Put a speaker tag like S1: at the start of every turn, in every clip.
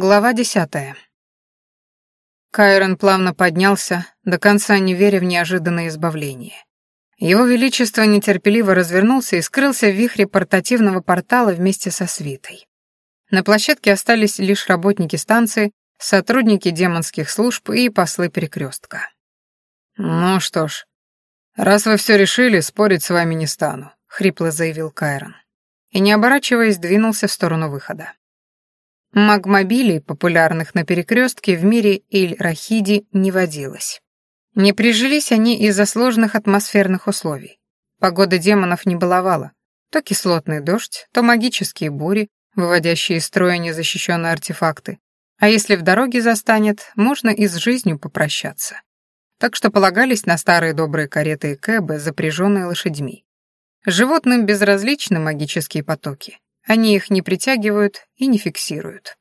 S1: Глава десятая. Кайрон плавно поднялся, до конца не веря в неожиданное избавление. Его Величество нетерпеливо развернулся и скрылся в вихре портативного портала вместе со свитой. На площадке остались лишь работники станции, сотрудники демонских служб и послы перекрестка. «Ну что ж, раз вы все решили, спорить с вами не стану», — хрипло заявил Кайрон. И, не оборачиваясь, двинулся в сторону выхода. Магмобилей, популярных на перекрестке, в мире Иль-Рахиди не водилось. Не прижились они из-за сложных атмосферных условий. Погода демонов не баловала. То кислотный дождь, то магические бури, выводящие из строя незащищенные артефакты. А если в дороге застанет, можно и с жизнью попрощаться. Так что полагались на старые добрые кареты и кэбы, запряженные лошадьми. Животным безразличны магические потоки. Они их не притягивают и не фиксируют.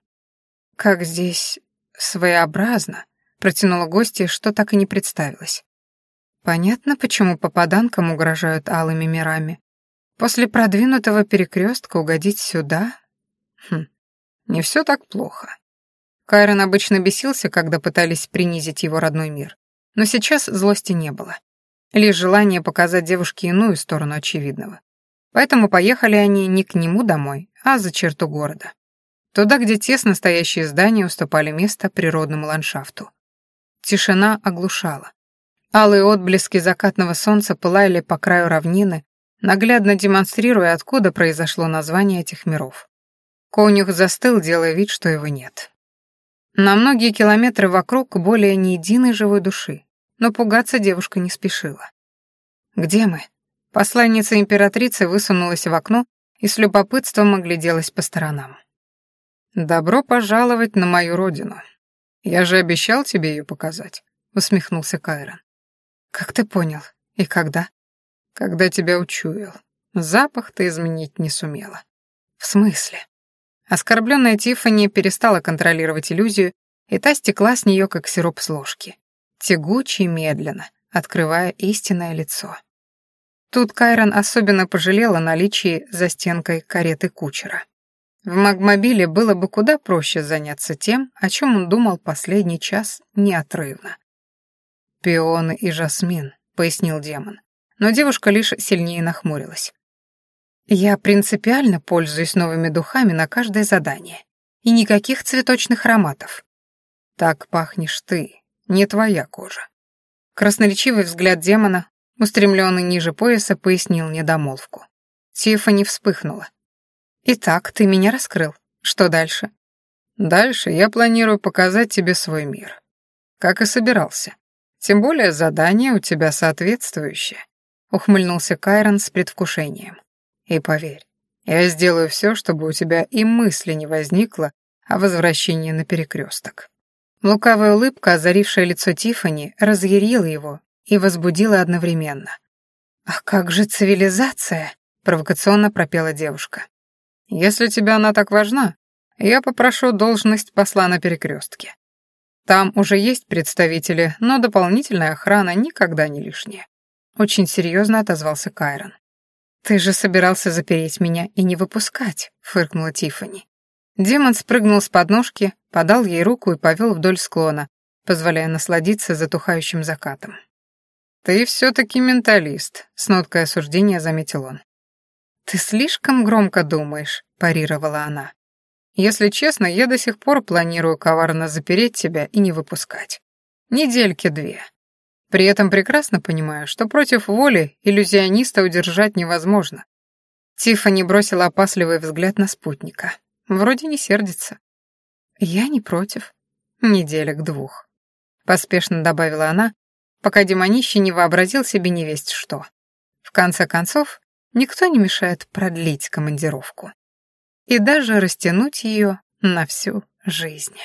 S1: «Как здесь своеобразно», — протянула гостья, что так и не представилось. Понятно, почему попаданкам угрожают алыми мирами. После продвинутого перекрестка угодить сюда? Хм, не все так плохо. Кайрон обычно бесился, когда пытались принизить его родной мир. Но сейчас злости не было. Лишь желание показать девушке иную сторону очевидного. Поэтому поехали они не к нему домой, а за черту города. Туда, где тесно стоящие здания уступали место природному ландшафту. Тишина оглушала. Алые отблески закатного солнца пылали по краю равнины, наглядно демонстрируя, откуда произошло название этих миров. Конюх застыл, делая вид, что его нет. На многие километры вокруг более ни единой живой души, но пугаться девушка не спешила. «Где мы?» Посланница императрицы высунулась в окно и с любопытством огляделась по сторонам. «Добро пожаловать на мою родину. Я же обещал тебе ее показать», — усмехнулся Кайрон. «Как ты понял? И когда?» «Когда тебя учуял. Запах ты изменить не сумела». «В смысле?» Оскорбленная Тиффани перестала контролировать иллюзию, и та стекла с нее, как сироп с ложки. Тягуче и медленно, открывая истинное лицо. Тут Кайрон особенно пожалел о наличии за стенкой кареты кучера. В магмобиле было бы куда проще заняться тем, о чем он думал последний час неотрывно. «Пионы и жасмин», — пояснил демон. Но девушка лишь сильнее нахмурилась. «Я принципиально пользуюсь новыми духами на каждое задание. И никаких цветочных ароматов». «Так пахнешь ты, не твоя кожа». Красноречивый взгляд демона устремленный ниже пояса, пояснил недомолвку. Тиффани вспыхнула. «Итак, ты меня раскрыл. Что дальше?» «Дальше я планирую показать тебе свой мир. Как и собирался. Тем более задание у тебя соответствующее», — ухмыльнулся Кайрон с предвкушением. «И поверь, я сделаю все, чтобы у тебя и мысли не возникло о возвращении на перекресток». Лукавая улыбка, озарившая лицо Тиффани, разъярила его и возбудила одновременно. «Ах, как же цивилизация!» — провокационно пропела девушка. «Если тебе она так важна, я попрошу должность посла на перекрестке. Там уже есть представители, но дополнительная охрана никогда не лишняя». Очень серьезно отозвался Кайрон. «Ты же собирался запереть меня и не выпускать», — фыркнула Тиффани. Демон спрыгнул с подножки, подал ей руку и повел вдоль склона, позволяя насладиться затухающим закатом. «Ты все-таки менталист», — с ноткой осуждения заметил он. «Ты слишком громко думаешь», — парировала она. «Если честно, я до сих пор планирую коварно запереть тебя и не выпускать. Недельки две. При этом прекрасно понимаю, что против воли иллюзиониста удержать невозможно». Тиффани бросила опасливый взгляд на спутника. Вроде не сердится. «Я не против. Неделек двух», — поспешно добавила она, пока демонище не вообразил себе невесть что. В конце концов, никто не мешает продлить командировку и даже растянуть ее на всю жизнь.